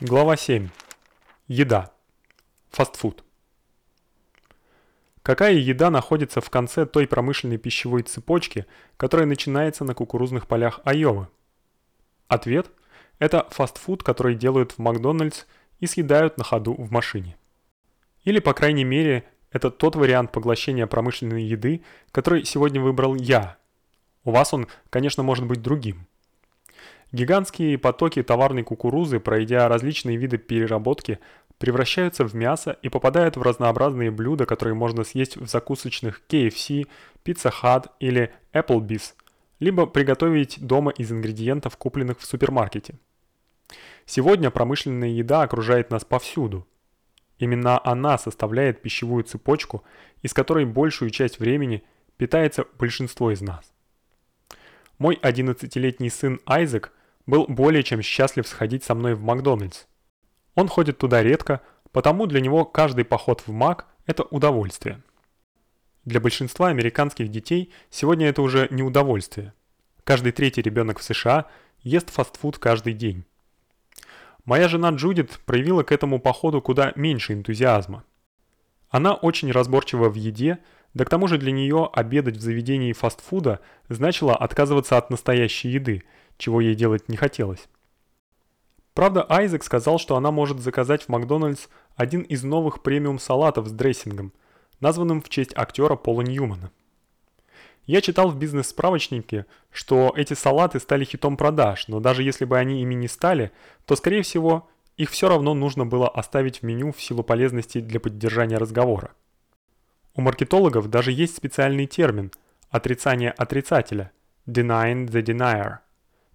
Глава 7. Еда. Фастфуд. Какая еда находится в конце той промышленной пищевой цепочки, которая начинается на кукурузных полях Айовы? Ответ это фастфуд, который делают в Макдональдс и съедают на ходу в машине. Или, по крайней мере, это тот вариант поглощения промышленной еды, который сегодня выбрал я. У вас он, конечно, может быть другим. Гигантские потоки товарной кукурузы, пройдя различные виды переработки, превращаются в мясо и попадают в разнообразные блюда, которые можно съесть в закусочных KFC, Pizza Hut или Applebee's, либо приготовить дома из ингредиентов, купленных в супермаркете. Сегодня промышленная еда окружает нас повсюду. Именно она составляет пищевую цепочку, из которой большую часть времени питается большинство из нас. Мой 11-летний сын Айзек был более чем счастлив сходить со мной в Макдональдс. Он ходит туда редко, потому для него каждый поход в Мак это удовольствие. Для большинства американских детей сегодня это уже не удовольствие. Каждый третий ребенок в США ест фастфуд каждый день. Моя жена Джудит проявила к этому походу куда меньше энтузиазма. Она очень разборчива в еде, да к тому же для нее обедать в заведении фастфуда значило отказываться от настоящей еды – чего ей делать не хотелось. Правда, Айзек сказал, что она может заказать в Макдональдс один из новых премиум салатов с дрессингом, названным в честь актера Пола Ньюмана. Я читал в бизнес-справочнике, что эти салаты стали хитом продаж, но даже если бы они ими не стали, то скорее всего, их все равно нужно было оставить в меню в силу полезности для поддержания разговора. У маркетологов даже есть специальный термин отрицание отрицателя denying the denier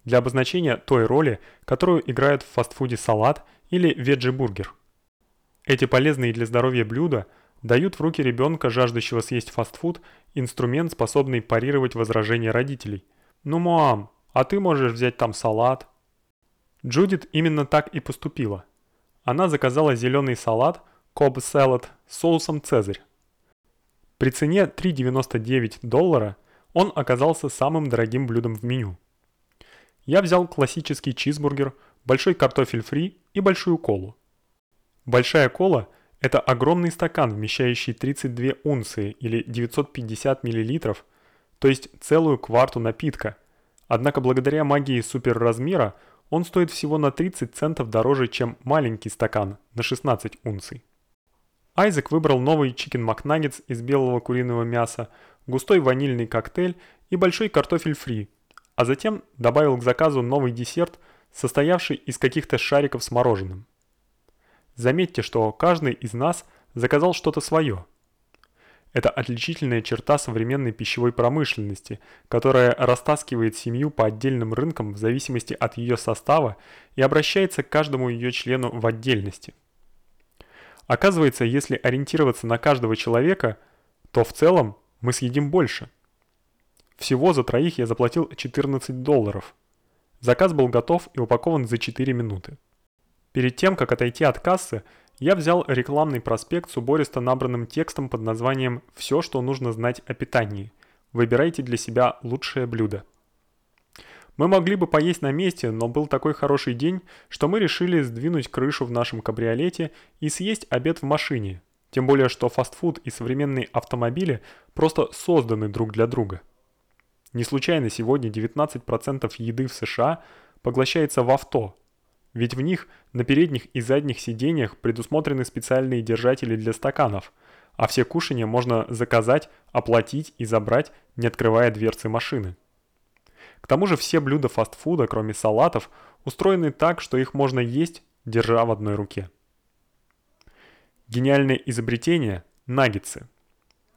для обозначения той роли, которую играет в фастфуде салат или веджи-бургер. Эти полезные для здоровья блюда дают в руки ребенка, жаждущего съесть фастфуд, инструмент, способный парировать возражения родителей. «Ну, мам, а ты можешь взять там салат?» Джудит именно так и поступила. Она заказала зеленый салат Salad с соусом Цезарь. При цене 3,99 доллара он оказался самым дорогим блюдом в меню. Я взял классический чизбургер, большой картофель фри и большую колу. Большая кола – это огромный стакан, вмещающий 32 унции или 950 мл, то есть целую кварту напитка. Однако благодаря магии суперразмера он стоит всего на 30 центов дороже, чем маленький стакан на 16 унций. Айзек выбрал новый чикен макнаггетс из белого куриного мяса, густой ванильный коктейль и большой картофель фри – а затем добавил к заказу новый десерт, состоявший из каких-то шариков с мороженым. Заметьте, что каждый из нас заказал что-то свое. Это отличительная черта современной пищевой промышленности, которая растаскивает семью по отдельным рынкам в зависимости от ее состава и обращается к каждому ее члену в отдельности. Оказывается, если ориентироваться на каждого человека, то в целом мы съедим больше. Всего за троих я заплатил 14 долларов. Заказ был готов и упакован за 4 минуты. Перед тем, как отойти от кассы, я взял рекламный проспект с убористо набранным текстом под названием «Все, что нужно знать о питании. Выбирайте для себя лучшее блюдо». Мы могли бы поесть на месте, но был такой хороший день, что мы решили сдвинуть крышу в нашем кабриолете и съесть обед в машине. Тем более, что фастфуд и современные автомобили просто созданы друг для друга. Не случайно сегодня 19% еды в США поглощается в авто, ведь в них на передних и задних сиденьях предусмотрены специальные держатели для стаканов, а все кушания можно заказать, оплатить и забрать, не открывая дверцы машины. К тому же все блюда фастфуда, кроме салатов, устроены так, что их можно есть, держа в одной руке. Гениальное изобретение – наггетсы –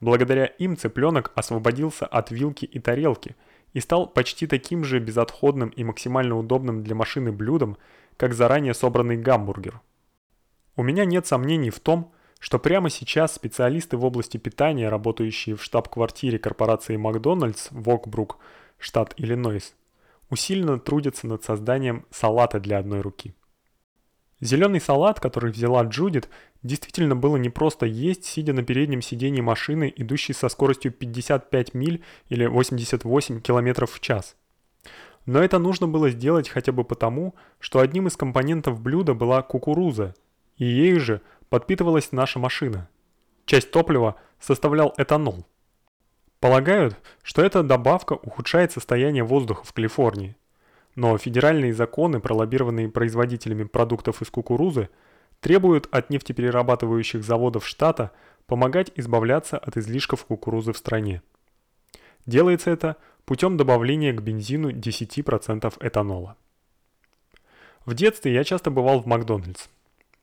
Благодаря им цыпленок освободился от вилки и тарелки и стал почти таким же безотходным и максимально удобным для машины блюдом, как заранее собранный гамбургер. У меня нет сомнений в том, что прямо сейчас специалисты в области питания, работающие в штаб-квартире корпорации Макдональдс в Окбрук, штат Иллинойс, усиленно трудятся над созданием салата для одной руки. Зеленый салат, который взяла Джудит, действительно было не просто есть, сидя на переднем сиденье машины, идущей со скоростью 55 миль или 88 км в час. Но это нужно было сделать хотя бы потому, что одним из компонентов блюда была кукуруза, и ею же подпитывалась наша машина. Часть топлива составлял этанол. Полагают, что эта добавка ухудшает состояние воздуха в Калифорнии. Но федеральные законы, пролоббированные производителями продуктов из кукурузы, требуют от нефтеперерабатывающих заводов штата помогать избавляться от излишков кукурузы в стране. Делается это путем добавления к бензину 10% этанола. В детстве я часто бывал в Макдональдс.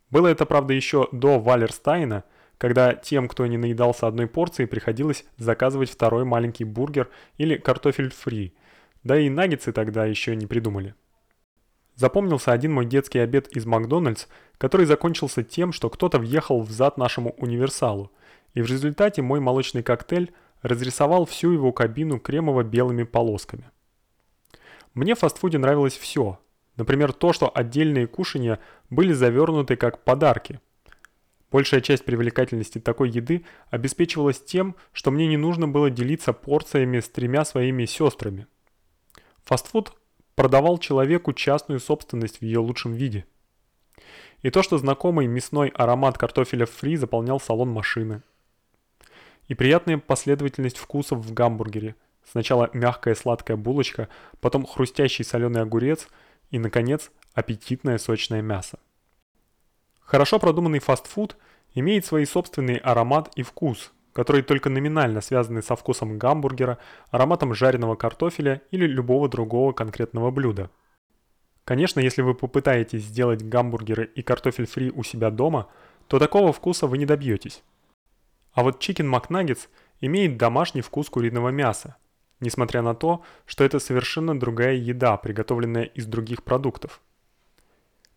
Было это, правда, еще до Валерстайна, когда тем, кто не наедался одной порцией, приходилось заказывать второй маленький бургер или картофель фри. Да и наггетсы тогда еще не придумали. Запомнился один мой детский обед из Макдональдс, который закончился тем, что кто-то въехал в зад нашему универсалу, и в результате мой молочный коктейль разрисовал всю его кабину кремово-белыми полосками. Мне в фастфуде нравилось все. Например, то, что отдельные кушания были завернуты как подарки. Большая часть привлекательности такой еды обеспечивалась тем, что мне не нужно было делиться порциями с тремя своими сестрами. Фастфуд продавал человеку частную собственность в ее лучшем виде. И то, что знакомый мясной аромат картофеля фри заполнял салон машины – и приятная последовательность вкусов в гамбургере. Сначала мягкая сладкая булочка, потом хрустящий соленый огурец и, наконец, аппетитное сочное мясо. Хорошо продуманный фастфуд имеет свой собственный аромат и вкус, которые только номинально связаны со вкусом гамбургера, ароматом жареного картофеля или любого другого конкретного блюда. Конечно, если вы попытаетесь сделать гамбургеры и картофель фри у себя дома, то такого вкуса вы не добьетесь. А вот Chicken McNuggets имеет домашний вкус куриного мяса, несмотря на то, что это совершенно другая еда, приготовленная из других продуктов.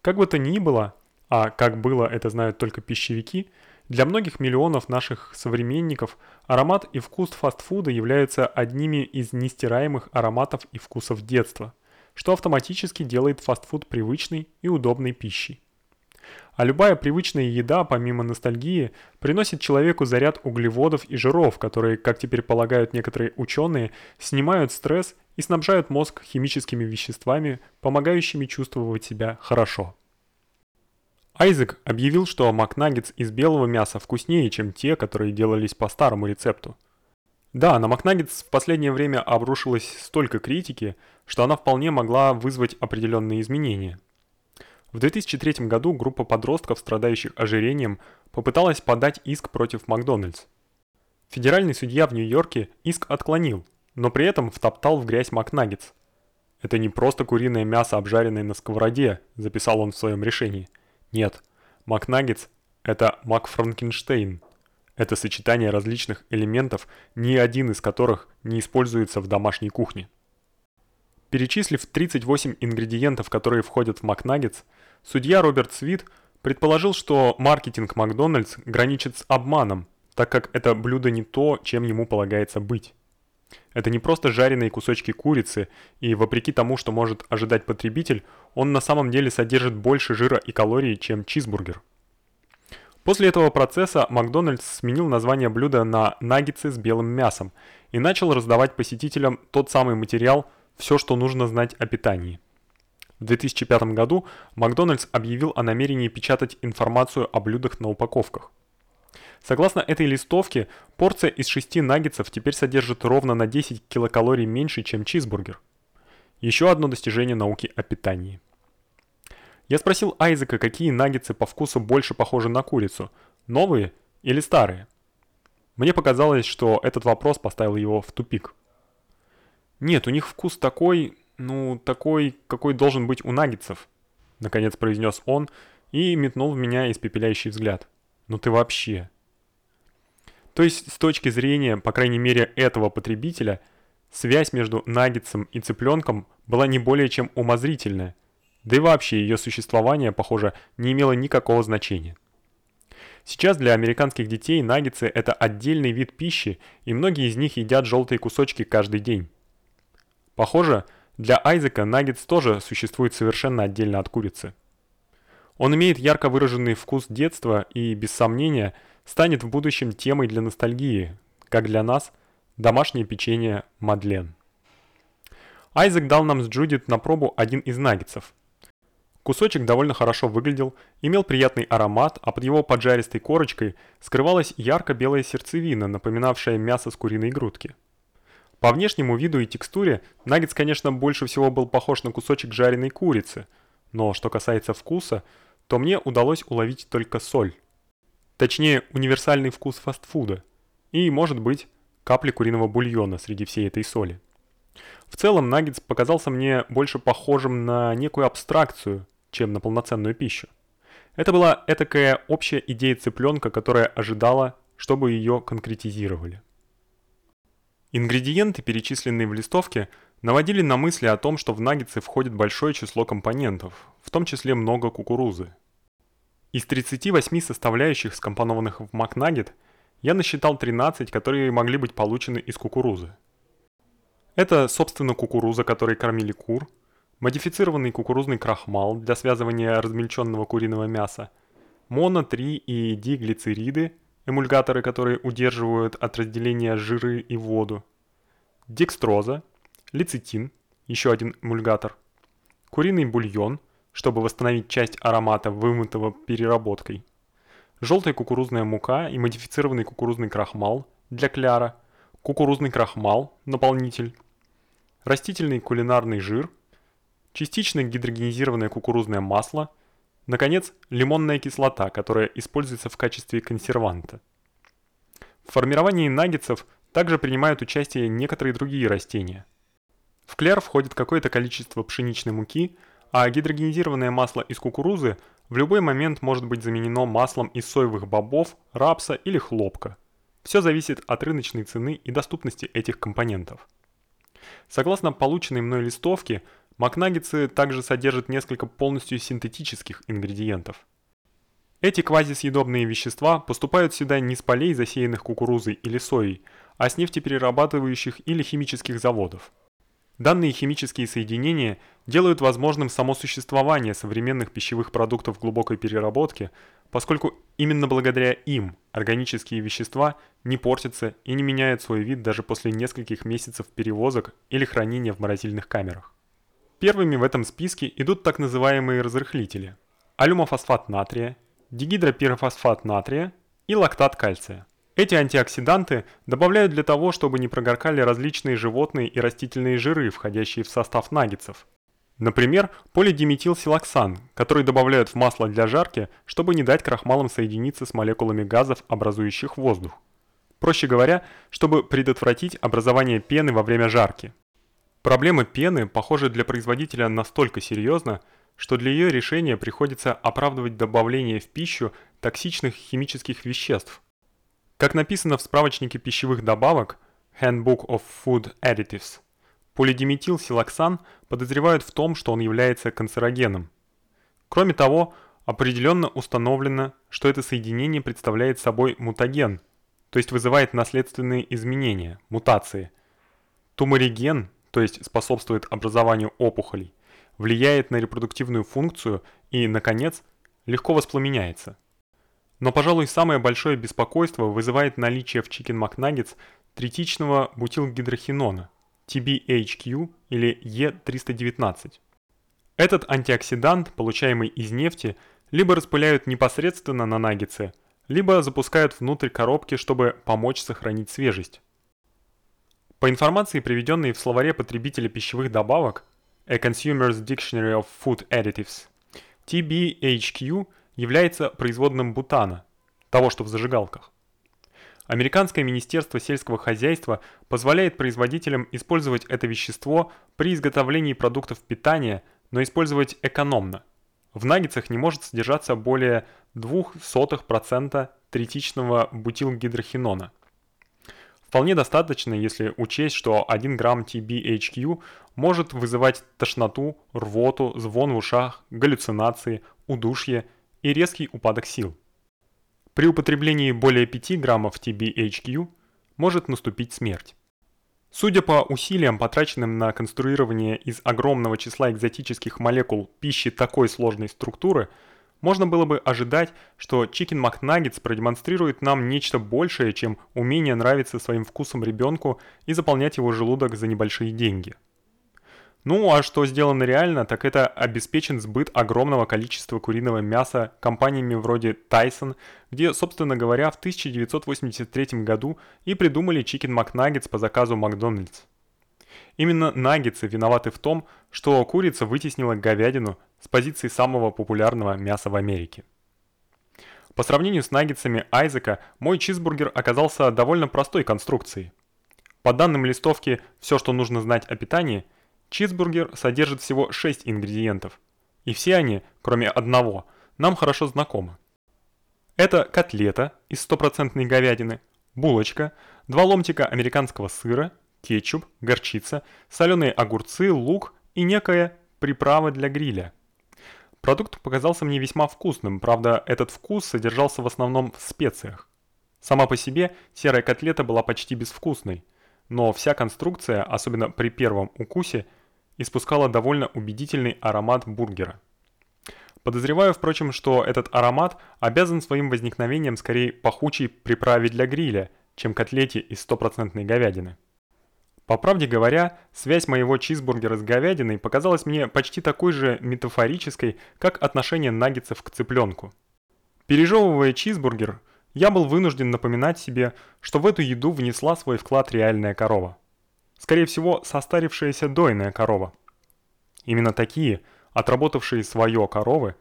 Как бы то ни было, а как было это знают только пищевики, для многих миллионов наших современников аромат и вкус фастфуда являются одними из нестираемых ароматов и вкусов детства, что автоматически делает фастфуд привычной и удобной пищей. А любая привычная еда, помимо ностальгии, приносит человеку заряд углеводов и жиров, которые, как теперь полагают некоторые ученые, снимают стресс и снабжают мозг химическими веществами, помогающими чувствовать себя хорошо. Айзек объявил, что макнаггетс из белого мяса вкуснее, чем те, которые делались по старому рецепту. Да, на макнаггетс в последнее время обрушилось столько критики, что она вполне могла вызвать определенные изменения. В 2003 году группа подростков, страдающих ожирением, попыталась подать иск против Макдональдс. Федеральный судья в Нью-Йорке иск отклонил, но при этом втоптал в грязь Макнаггетс. Это не просто куриное мясо, обжаренное на сковороде, записал он в своем решении. Нет, Макнаггетс это Макфранкенштейн. Это сочетание различных элементов, ни один из которых не используется в домашней кухне. Перечислив 38 ингредиентов, которые входят в Макнаггетс, судья Роберт Свит предположил, что маркетинг Макдональдс граничит с обманом, так как это блюдо не то, чем ему полагается быть. Это не просто жареные кусочки курицы, и вопреки тому, что может ожидать потребитель, он на самом деле содержит больше жира и калорий, чем чизбургер. После этого процесса Макдональдс сменил название блюда на наггетсы с белым мясом и начал раздавать посетителям тот самый материал, все, что нужно знать о питании. В 2005 году Макдональдс объявил о намерении печатать информацию о блюдах на упаковках. Согласно этой листовке, порция из 6 наггетсов теперь содержит ровно на 10 килокалорий меньше, чем чизбургер. Еще одно достижение науки о питании. Я спросил Айзека, какие наггетсы по вкусу больше похожи на курицу, новые или старые. Мне показалось, что этот вопрос поставил его в тупик. Нет, у них вкус такой, ну, такой, какой должен быть у наггетсов, наконец произнес он и метнул в меня испепеляющий взгляд. Ну ты вообще. То есть, с точки зрения, по крайней мере, этого потребителя, связь между наггетсом и цыпленком была не более чем умозрительная. Да и вообще ее существование, похоже, не имело никакого значения. Сейчас для американских детей наггетсы это отдельный вид пищи, и многие из них едят желтые кусочки каждый день. Похоже, для Айзека наггетс тоже существует совершенно отдельно от курицы. Он имеет ярко выраженный вкус детства и, без сомнения, станет в будущем темой для ностальгии, как для нас домашнее печенье Мадлен. Айзек дал нам с Джудит на пробу один из наггетсов. Кусочек довольно хорошо выглядел, имел приятный аромат, а под его поджаристой корочкой скрывалась ярко-белая сердцевина, напоминавшая мясо с куриной грудки. По внешнему виду и текстуре наггетс, конечно, больше всего был похож на кусочек жареной курицы, но что касается вкуса, то мне удалось уловить только соль. Точнее, универсальный вкус фастфуда и, может быть, капли куриного бульона среди всей этой соли. В целом, наггетс показался мне больше похожим на некую абстракцию, чем на полноценную пищу. Это была этакая общая идея цыпленка, которая ожидала, чтобы ее конкретизировали. Ингредиенты, перечисленные в листовке, наводили на мысли о том, что в наггетсы входит большое число компонентов, в том числе много кукурузы. Из 38 составляющих, скомпонованных в макнаггет, я насчитал 13, которые могли быть получены из кукурузы. Это, собственно, кукуруза, которой кормили кур, модифицированный кукурузный крахмал для связывания размельченного куриного мяса, моно-3 и диглицериды, эмульгаторы, которые удерживают от разделения жиры и воду, декстроза, лецитин, еще один эмульгатор, куриный бульон, чтобы восстановить часть аромата, вымытого переработкой, желтая кукурузная мука и модифицированный кукурузный крахмал для кляра, кукурузный крахмал, наполнитель, растительный кулинарный жир, частично гидрогенизированное кукурузное масло, наконец, лимонная кислота, которая используется в качестве консерванта. В формировании наггетсов также принимают участие некоторые другие растения. В кляр входит какое-то количество пшеничной муки, а гидрогенизированное масло из кукурузы в любой момент может быть заменено маслом из соевых бобов, рапса или хлопка. Все зависит от рыночной цены и доступности этих компонентов. Согласно полученной мной листовке, макнаггетсы также содержат несколько полностью синтетических ингредиентов. Эти квазисъедобные вещества поступают сюда не с полей, засеянных кукурузой или соей, а с нефтеперерабатывающих или химических заводов. Данные химические соединения делают возможным само существование современных пищевых продуктов глубокой переработки, поскольку именно благодаря им органические вещества не портятся и не меняют свой вид даже после нескольких месяцев перевозок или хранения в морозильных камерах. Первыми в этом списке идут так называемые разрыхлители: алюмофосфат натрия, дигидропирофосфат натрия и лактат кальция. Эти антиоксиданты добавляют для того, чтобы не прогоркали различные животные и растительные жиры, входящие в состав наггетсов. Например, полидиметилсилоксан, который добавляют в масло для жарки, чтобы не дать крахмалам соединиться с молекулами газов, образующих воздух. Проще говоря, чтобы предотвратить образование пены во время жарки. Проблема пены, похоже, для производителя настолько серьезна, что для ее решения приходится оправдывать добавление в пищу токсичных химических веществ, как написано в справочнике пищевых добавок Handbook of Food Additives, полидиметилсилоксан подозревают в том, что он является канцерогеном. Кроме того, определенно установлено, что это соединение представляет собой мутаген, то есть вызывает наследственные изменения, мутации. Тумориген, то есть способствует образованию опухолей, влияет на репродуктивную функцию и, наконец, легко воспламеняется. Но, пожалуй, самое большое беспокойство вызывает наличие в Chicken McNuggets третичного бутилгидрохинона TBHQ или E319. Этот антиоксидант, получаемый из нефти, либо распыляют непосредственно на наггетсы, либо запускают внутрь коробки, чтобы помочь сохранить свежесть. По информации, приведенной в словаре потребителя пищевых добавок A Consumer's Dictionary of Food Additives, TBHQ является производным бутана, того, что в зажигалках. Американское министерство сельского хозяйства позволяет производителям использовать это вещество при изготовлении продуктов питания, но использовать экономно. В наггетсах не может содержаться более 0,02% третичного бутилгидрохинона. Вполне достаточно, если учесть, что 1 грамм TBHQ может вызывать тошноту, рвоту, звон в ушах, галлюцинации, удушье и резкий упадок сил. При употреблении более 5 граммов TBHQ может наступить смерть. Судя по усилиям, потраченным на конструирование из огромного числа экзотических молекул пищи такой сложной структуры, можно было бы ожидать, что Chicken McNuggets продемонстрирует нам нечто большее, чем умение нравиться своим вкусом ребенку и заполнять его желудок за небольшие деньги. Ну, а что сделано реально, так это обеспечен сбыт огромного количества куриного мяса компаниями вроде Tyson, где, собственно говоря, в 1983 году и придумали Chicken McNuggets по заказу Макдональдс. Именно наггетсы виноваты в том, что курица вытеснила говядину с позиции самого популярного мяса в Америке. По сравнению с наггетсами Айзека, мой чизбургер оказался довольно простой конструкцией. По данным листовки «Все, что нужно знать о питании», чизбургер содержит всего 6 ингредиентов, и все они, кроме одного, нам хорошо знакомы. Это котлета из стопроцентной говядины, булочка, два ломтика американского сыра, кетчуп, горчица, соленые огурцы, лук и некая приправа для гриля. Продукт показался мне весьма вкусным, правда, этот вкус содержался в основном в специях. Сама по себе серая котлета была почти безвкусной, но вся конструкция, особенно при первом укусе, испускала довольно убедительный аромат бургера. Подозреваю, впрочем, что этот аромат обязан своим возникновением скорее пахучей приправе для гриля, чем котлете из стопроцентной говядины. По правде говоря, связь моего чизбургера с говядиной показалась мне почти такой же метафорической, как отношение наггетсов к цыпленку. Пережевывая чизбургер, я был вынужден напоминать себе, что в эту еду внесла свой вклад реальная корова. Скорее всего, состарившаяся дойная корова. Именно такие, отработавшие свое коровы,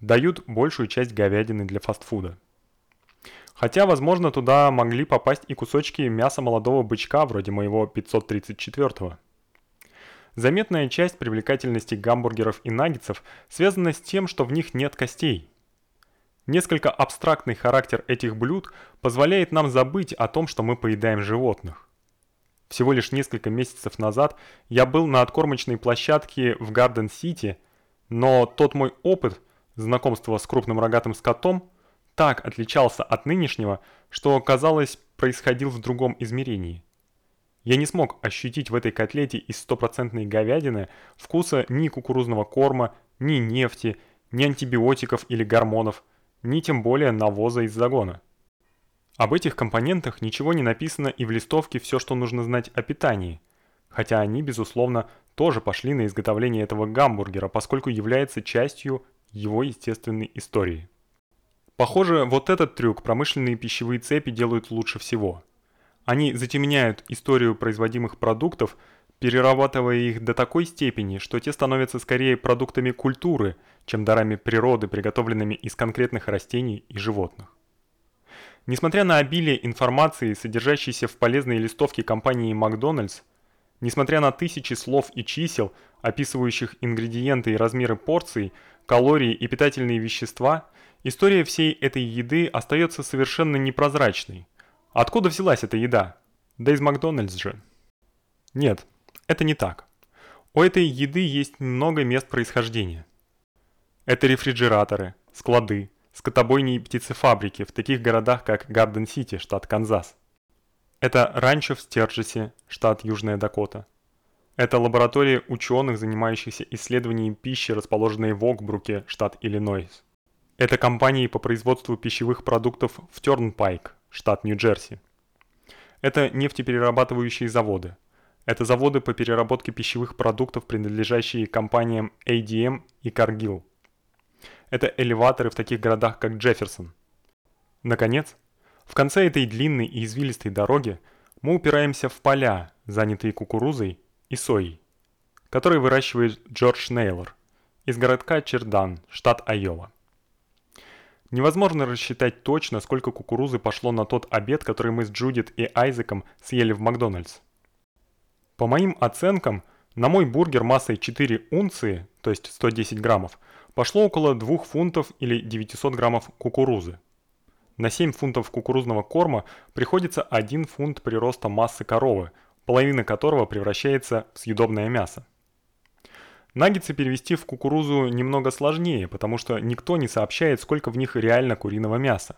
дают большую часть говядины для фастфуда. Хотя, возможно, туда могли попасть и кусочки мяса молодого бычка, вроде моего 534-го. Заметная часть привлекательности гамбургеров и наггетсов связана с тем, что в них нет костей. Несколько абстрактный характер этих блюд позволяет нам забыть о том, что мы поедаем животных. Всего лишь несколько месяцев назад я был на откормочной площадке в Гарден-Сити, но тот мой опыт знакомства с крупным рогатым скотом так отличался от нынешнего, что, казалось, происходил в другом измерении. Я не смог ощутить в этой котлете из стопроцентной говядины вкуса ни кукурузного корма, ни нефти, ни антибиотиков или гормонов, ни тем более навоза из загона. Об этих компонентах ничего не написано и в листовке «Все, что нужно знать о питании», хотя они, безусловно, тоже пошли на изготовление этого гамбургера, поскольку является частью его естественной истории. Похоже, вот этот трюк промышленные пищевые цепи делают лучше всего. Они затемняют историю производимых продуктов, перерабатывая их до такой степени, что те становятся скорее продуктами культуры, чем дарами природы, приготовленными из конкретных растений и животных. Несмотря на обилие информации, содержащейся в полезной листовке компании Макдональдс, несмотря на тысячи слов и чисел, описывающих ингредиенты и размеры порций, калории и питательные вещества, История всей этой еды остается совершенно непрозрачной. Откуда взялась эта еда? Да из Макдональдс же. Нет, это не так. У этой еды есть много мест происхождения. Это рефрижераторы, склады, скотобойни и птицефабрики в таких городах, как Гарден-Сити, штат Канзас. Это ранчо в Стержесе, штат Южная Дакота. Это лаборатория ученых, занимающихся исследованием пищи, расположенные в Окбруке, штат Иллинойс. Это компании по производству пищевых продуктов в Тёрнпайк, штат Нью-Джерси. Это нефтеперерабатывающие заводы. Это заводы по переработке пищевых продуктов, принадлежащие компаниям ADM и Cargill. Это элеваторы в таких городах, как Джефферсон. Наконец, в конце этой длинной и извилистой дороги мы упираемся в поля, занятые кукурузой и соей, которые выращивает Джордж Нейлор из городка Чердан, штат Айова. Невозможно рассчитать точно, сколько кукурузы пошло на тот обед, который мы с Джудит и Айзеком съели в Макдональдс. По моим оценкам, на мой бургер массой 4 унции, то есть 110 граммов, пошло около 2 фунтов или 900 граммов кукурузы. На 7 фунтов кукурузного корма приходится 1 фунт прироста массы коровы, половина которого превращается в съедобное мясо. Наггетсы перевести в кукурузу немного сложнее, потому что никто не сообщает, сколько в них реально куриного мяса.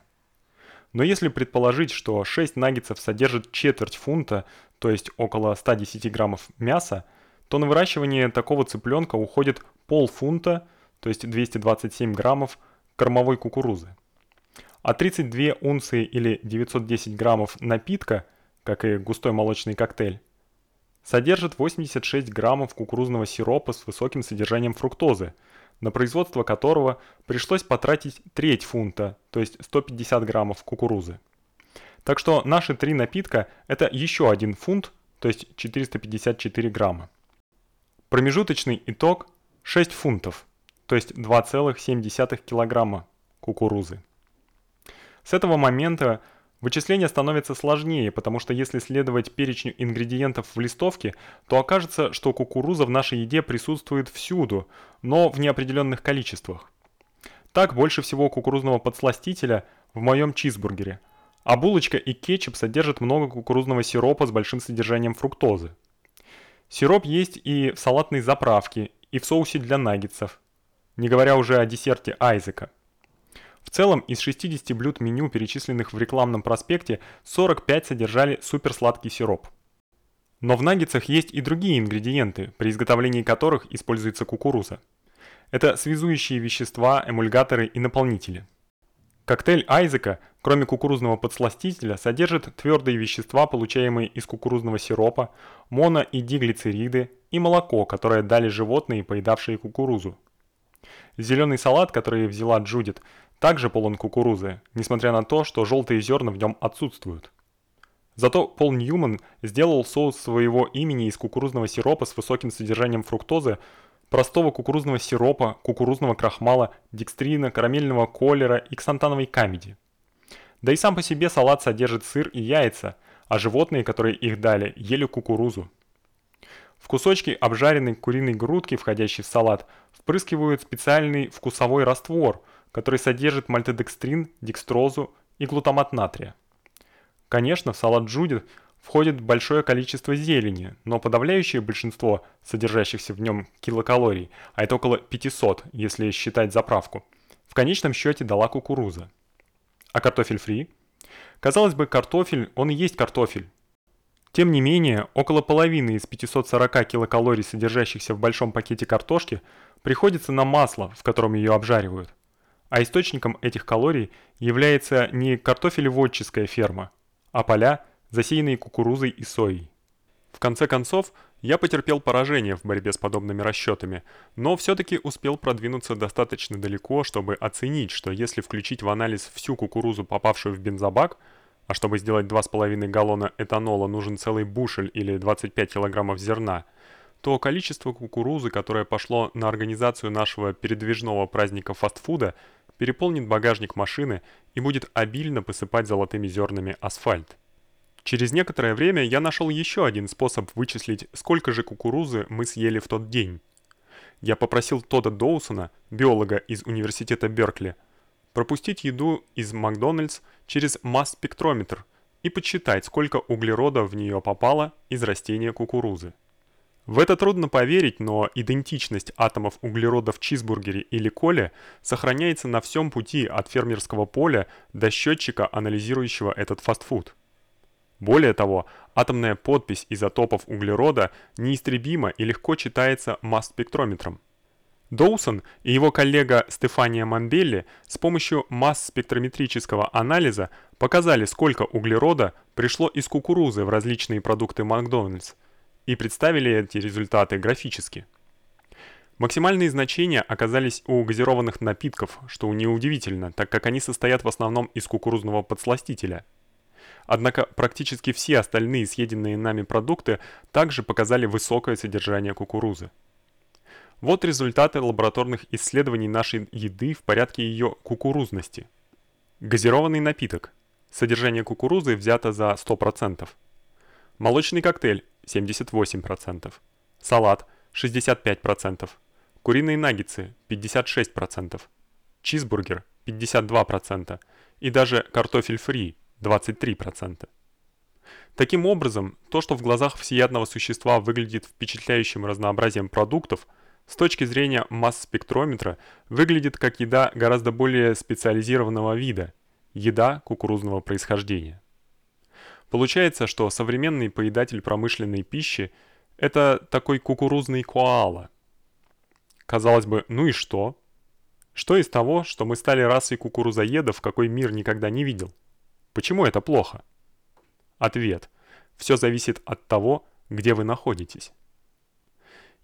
Но если предположить, что 6 наггетсов содержат четверть фунта, то есть около 110 граммов мяса, то на выращивание такого цыпленка уходит полфунта, то есть 227 граммов кормовой кукурузы. А 32 унции или 910 граммов напитка, как и густой молочный коктейль, содержит 86 граммов кукурузного сиропа с высоким содержанием фруктозы, на производство которого пришлось потратить треть фунта, то есть 150 граммов кукурузы. Так что наши три напитка это еще один фунт, то есть 454 грамма. Промежуточный итог 6 фунтов, то есть 2,7 килограмма кукурузы. С этого момента вычисление становится сложнее, потому что если следовать перечню ингредиентов в листовке, то окажется, что кукуруза в нашей еде присутствует всюду, но в неопределенных количествах. Так больше всего кукурузного подсластителя в моем чизбургере, а булочка и кетчуп содержат много кукурузного сиропа с большим содержанием фруктозы. Сироп есть и в салатной заправке, и в соусе для наггетсов, не говоря уже о десерте Айзека. В целом, из 60 блюд меню, перечисленных в рекламном проспекте, 45 содержали суперсладкий сироп. Но в наггетсах есть и другие ингредиенты, при изготовлении которых используется кукуруза. Это связующие вещества, эмульгаторы и наполнители. Коктейль Айзека, кроме кукурузного подсластителя, содержит твердые вещества, получаемые из кукурузного сиропа, моно- и диглицериды и молоко, которое дали животные, поедавшие кукурузу. Зеленый салат, который взяла Джудит, также полон кукурузы, несмотря на то, что желтые зерна в нем отсутствуют. Зато Пол Ньюман сделал соус своего имени из кукурузного сиропа с высоким содержанием фруктозы, простого кукурузного сиропа, кукурузного крахмала, декстрина, карамельного колера и ксантановой камеди. Да и сам по себе салат содержит сыр и яйца, а животные, которые их дали, ели кукурузу. В кусочки обжаренной куриной грудки, входящей в салат, впрыскивают специальный вкусовой раствор, который содержит мальтодекстрин, декстрозу и глутамат натрия. Конечно, в салат Джудит входит большое количество зелени, но подавляющее большинство содержащихся в нем килокалорий, а это около 500, если считать заправку, в конечном счете дала кукуруза. А картофель фри? Казалось бы, картофель, он и есть картофель. Тем не менее, около половины из 540 килокалорий, содержащихся в большом пакете картошки, приходится на масло, в котором ее обжаривают. А источником этих калорий является не картофелеводческая ферма, а поля, засеянные кукурузой и соей. В конце концов, я потерпел поражение в борьбе с подобными расчетами, но все таки успел продвинуться достаточно далеко, чтобы оценить, что если включить в анализ всю кукурузу, попавшую в бензобак, а чтобы сделать 2,5 галлона этанола нужен целый бушель или 25 килограммов зерна, то количество кукурузы, которое пошло на организацию нашего передвижного праздника фастфуда, переполнит багажник машины и будет обильно посыпать золотыми зернами асфальт. Через некоторое время я нашел еще один способ вычислить, сколько же кукурузы мы съели в тот день. Я попросил Тодда Доусона, биолога из университета Беркли, пропустить еду из Макдональдс через масс-спектрометр и подсчитать, сколько углерода в нее попало из растения кукурузы. В это трудно поверить, но идентичность атомов углерода в чизбургере или коле сохраняется на всем пути от фермерского поля до счетчика, анализирующего этот фастфуд. Более того, атомная подпись изотопов углерода неистребима и легко читается масс-спектрометром. Доусон и его коллега Стефания Мамбелли с помощью масс-спектрометрического анализа показали, сколько углерода пришло из кукурузы в различные продукты Макдональдс и представили эти результаты графически. Максимальные значения оказались у газированных напитков, что неудивительно, так как они состоят в основном из кукурузного подсластителя. Однако практически все остальные съеденные нами продукты также показали высокое содержание кукурузы. Вот результаты лабораторных исследований нашей еды в порядке ее кукурузности. Газированный напиток. Содержание кукурузы взято за 100%. Молочный коктейль 78%. Салат 65%. Куриные наггетсы 56%. Чизбургер 52% и даже картофель фри 23%. Таким образом, то, что в глазах всеядного существа выглядит впечатляющим разнообразием продуктов, с точки зрения масс-спектрометра выглядит как еда гораздо более специализированного вида еда кукурузного происхождения. Получается, что современный поедатель промышленной пищи это такой кукурузный коала. Казалось бы, ну и что? Что из того, что мы стали расой кукурузоедов, какой мир никогда не видел? Почему это плохо? Ответ: всё зависит от того, где вы находитесь.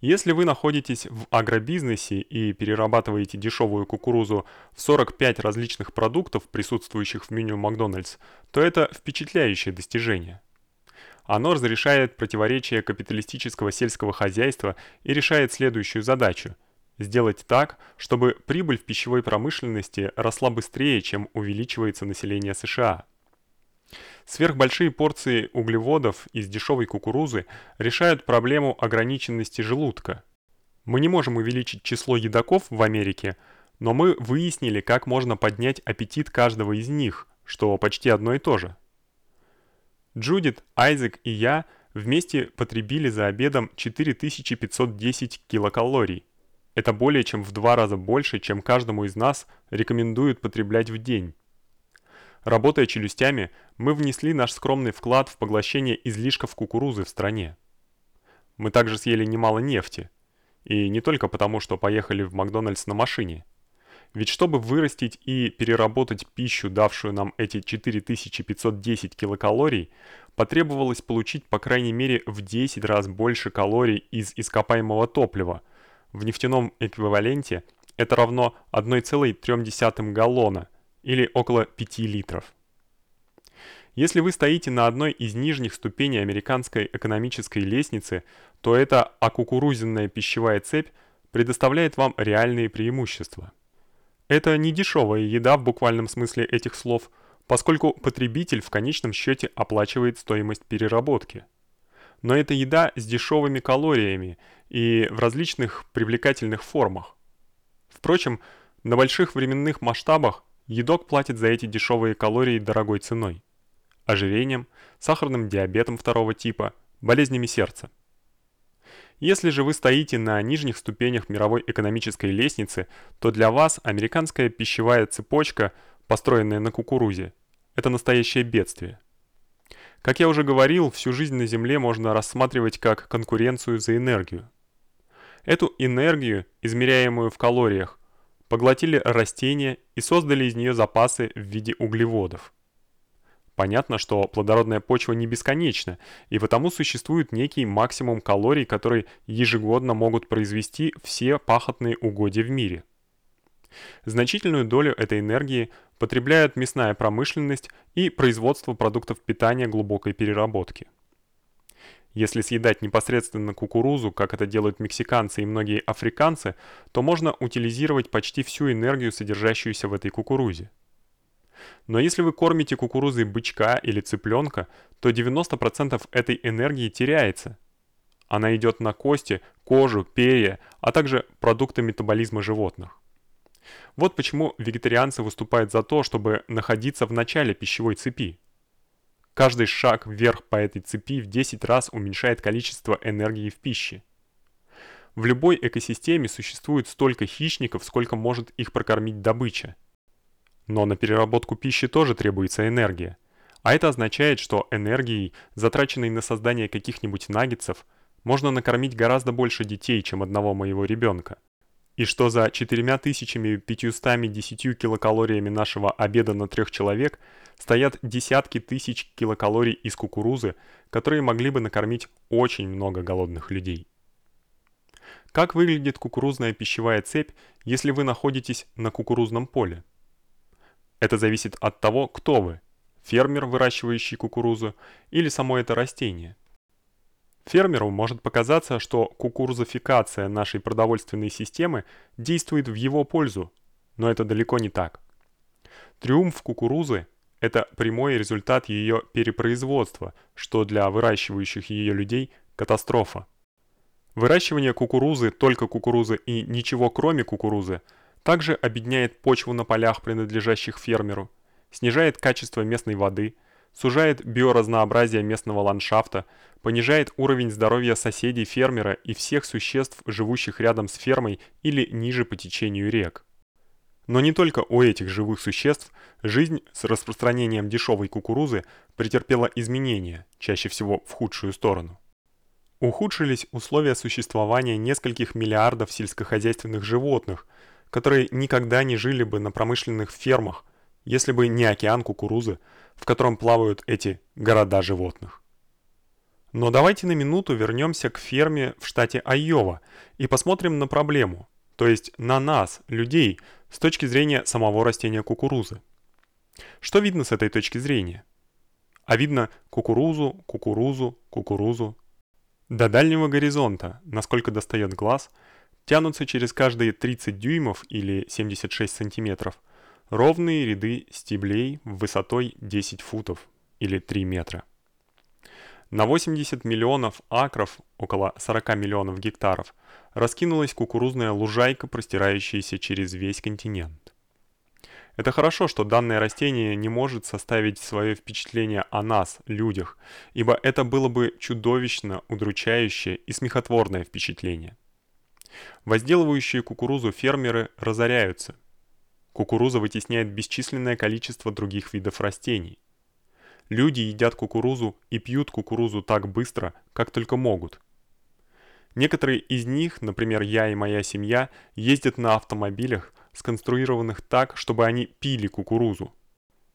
Если вы находитесь в агробизнесе и перерабатываете дешевую кукурузу в 45 различных продуктов, присутствующих в меню Макдональдс, то это впечатляющее достижение. Оно разрешает противоречия капиталистического сельского хозяйства и решает следующую задачу – сделать так, чтобы прибыль в пищевой промышленности росла быстрее, чем увеличивается население США. Сверхбольшие порции углеводов из дешевой кукурузы решают проблему ограниченности желудка. Мы не можем увеличить число едоков в Америке, но мы выяснили, как можно поднять аппетит каждого из них, что почти одно и то же. Джудит, Айзек и я вместе потребили за обедом 4510 килокалорий. Это более чем в два раза больше, чем каждому из нас рекомендуют потреблять в день. Работая челюстями, мы внесли наш скромный вклад в поглощение излишков кукурузы в стране. Мы также съели немало нефти, и не только потому, что поехали в Макдональдс на машине. Ведь чтобы вырастить и переработать пищу, давшую нам эти 4510 килокалорий, потребовалось получить по крайней мере в 10 раз больше калорий из ископаемого топлива. В нефтяном эквиваленте это равно 1,3 галлона или около 5 литров. Если вы стоите на одной из нижних ступеней американской экономической лестницы, то эта окукурузенная пищевая цепь предоставляет вам реальные преимущества. Это не дешевая еда в буквальном смысле этих слов, поскольку потребитель в конечном счете оплачивает стоимость переработки. Но это еда с дешевыми калориями и в различных привлекательных формах. Впрочем, на больших временных масштабах Едок платит за эти дешевые калории дорогой ценой. Ожирением, сахарным диабетом второго типа, болезнями сердца. Если же вы стоите на нижних ступенях мировой экономической лестницы, то для вас американская пищевая цепочка, построенная на кукурузе, это настоящее бедствие. Как я уже говорил, всю жизнь на Земле можно рассматривать как конкуренцию за энергию. Эту энергию, измеряемую в калориях, поглотили растения и создали из нее запасы в виде углеводов. Понятно, что плодородная почва не бесконечна, и потому существует некий максимум калорий, которые ежегодно могут произвести все пахотные угодья в мире. Значительную долю этой энергии потребляют мясная промышленность и производство продуктов питания глубокой переработки. Если съедать непосредственно кукурузу, как это делают мексиканцы и многие африканцы, то можно утилизировать почти всю энергию, содержащуюся в этой кукурузе. Но если вы кормите кукурузой бычка или цыпленка, то 90% этой энергии теряется. Она идет на кости, кожу, перья, а также продукты метаболизма животных. Вот почему вегетарианцы выступают за то, чтобы находиться в начале пищевой цепи. Каждый шаг вверх по этой цепи в 10 раз уменьшает количество энергии в пище. В любой экосистеме существует столько хищников, сколько может их прокормить добыча. Но на переработку пищи тоже требуется энергия. А это означает, что энергией, затраченной на создание каких-нибудь наггетсов, можно накормить гораздо больше детей, чем одного моего ребенка и что за 4510 килокалориями нашего обеда на трех человек стоят десятки тысяч килокалорий из кукурузы, которые могли бы накормить очень много голодных людей. Как выглядит кукурузная пищевая цепь, если вы находитесь на кукурузном поле? Это зависит от того, кто вы: фермер, выращивающий кукурузу, или само это растение. Фермеру может показаться, что кукурузификация нашей продовольственной системы действует в его пользу, но это далеко не так. Триумф кукурузы это прямой результат ее перепроизводства, что для выращивающих ее людей катастрофа. Выращивание кукурузы, только кукурузы и ничего кроме кукурузы также обедняет почву на полях, принадлежащих фермеру, снижает качество местной воды, сужает биоразнообразие местного ландшафта, понижает уровень здоровья соседей фермера и всех существ, живущих рядом с фермой или ниже по течению рек. Но не только у этих живых существ жизнь с распространением дешевой кукурузы претерпела изменения, чаще всего в худшую сторону. Ухудшились условия существования нескольких миллиардов сельскохозяйственных животных, которые никогда не жили бы на промышленных фермах, если бы не океан кукурузы, в котором плавают эти города животных. Но давайте на минуту вернемся к ферме в штате Айова и посмотрим на проблему, то есть на нас, людей, с точки зрения самого растения кукурузы. Что видно с этой точки зрения? А видно кукурузу, кукурузу, кукурузу. До дальнего горизонта, насколько достает глаз, тянутся через каждые 30 дюймов или 76 сантиметров ровные ряды стеблей высотой 10 футов или 3 метра. На 80 миллионов акров, около 40 миллионов гектаров, раскинулась кукурузная лужайка, простирающаяся через весь континент. Это хорошо, что данное растение не может составить свое впечатление о нас, людях, ибо это было бы чудовищно удручающее и смехотворное впечатление. Возделывающие кукурузу фермеры разоряются. Кукуруза вытесняет бесчисленное количество других видов растений. Люди едят кукурузу и пьют кукурузу так быстро, как только могут. Некоторые из них, например, я и моя семья, ездят на автомобилях, сконструированных так, чтобы они пили кукурузу.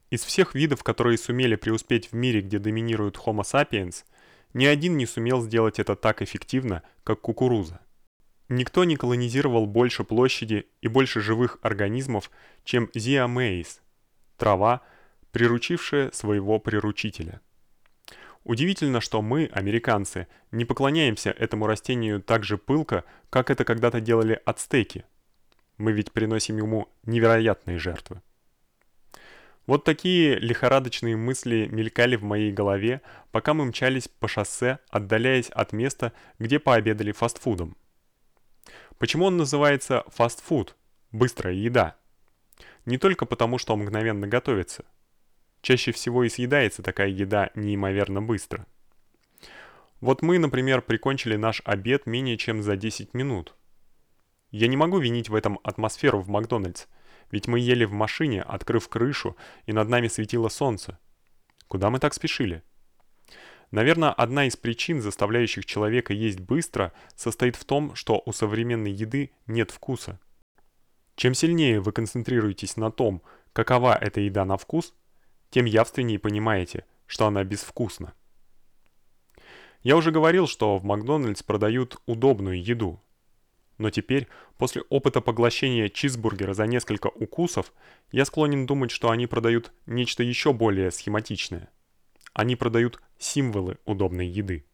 Из всех видов, которые сумели преуспеть в мире, где доминирует Homo sapiens, ни один не сумел сделать это так эффективно, как кукуруза. Никто не колонизировал больше площади и больше живых организмов, чем Zea mays – трава, приручившая своего приручителя. Удивительно, что мы, американцы, не поклоняемся этому растению так же пылко, как это когда-то делали ацтеки. Мы ведь приносим ему невероятные жертвы. Вот такие лихорадочные мысли мелькали в моей голове, пока мы мчались по шоссе, отдаляясь от места, где пообедали фастфудом. Почему он называется фастфуд? Быстрая еда. Не только потому, что мгновенно готовится – Чаще всего и съедается такая еда неимоверно быстро. Вот мы, например, прикончили наш обед менее чем за 10 минут. Я не могу винить в этом атмосферу в Макдональдс, ведь мы ели в машине, открыв крышу, и над нами светило солнце. Куда мы так спешили? Наверное, одна из причин, заставляющих человека есть быстро, состоит в том, что у современной еды нет вкуса. Чем сильнее вы концентрируетесь на том, какова эта еда на вкус, тем явственнее понимаете, что она безвкусна. Я уже говорил, что в Макдональдс продают удобную еду. Но теперь, после опыта поглощения чизбургера за несколько укусов, я склонен думать, что они продают нечто еще более схематичное. Они продают символы удобной еды.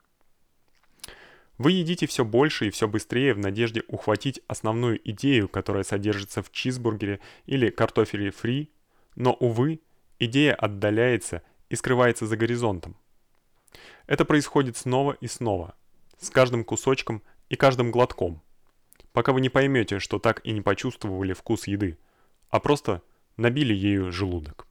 Вы едите все больше и все быстрее в надежде ухватить основную идею, которая содержится в чизбургере или картофеле фри, но увы, Идея отдаляется и скрывается за горизонтом. Это происходит снова и снова, с каждым кусочком и каждым глотком, пока вы не поймете, что так и не почувствовали вкус еды, а просто набили ею желудок.